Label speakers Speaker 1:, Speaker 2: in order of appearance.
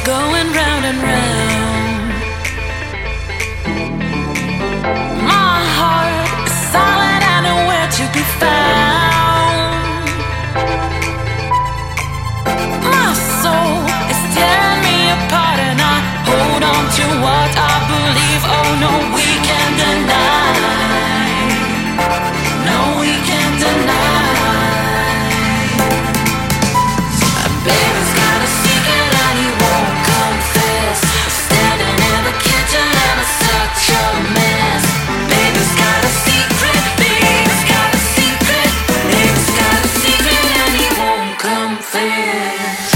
Speaker 1: going round and round. yeah.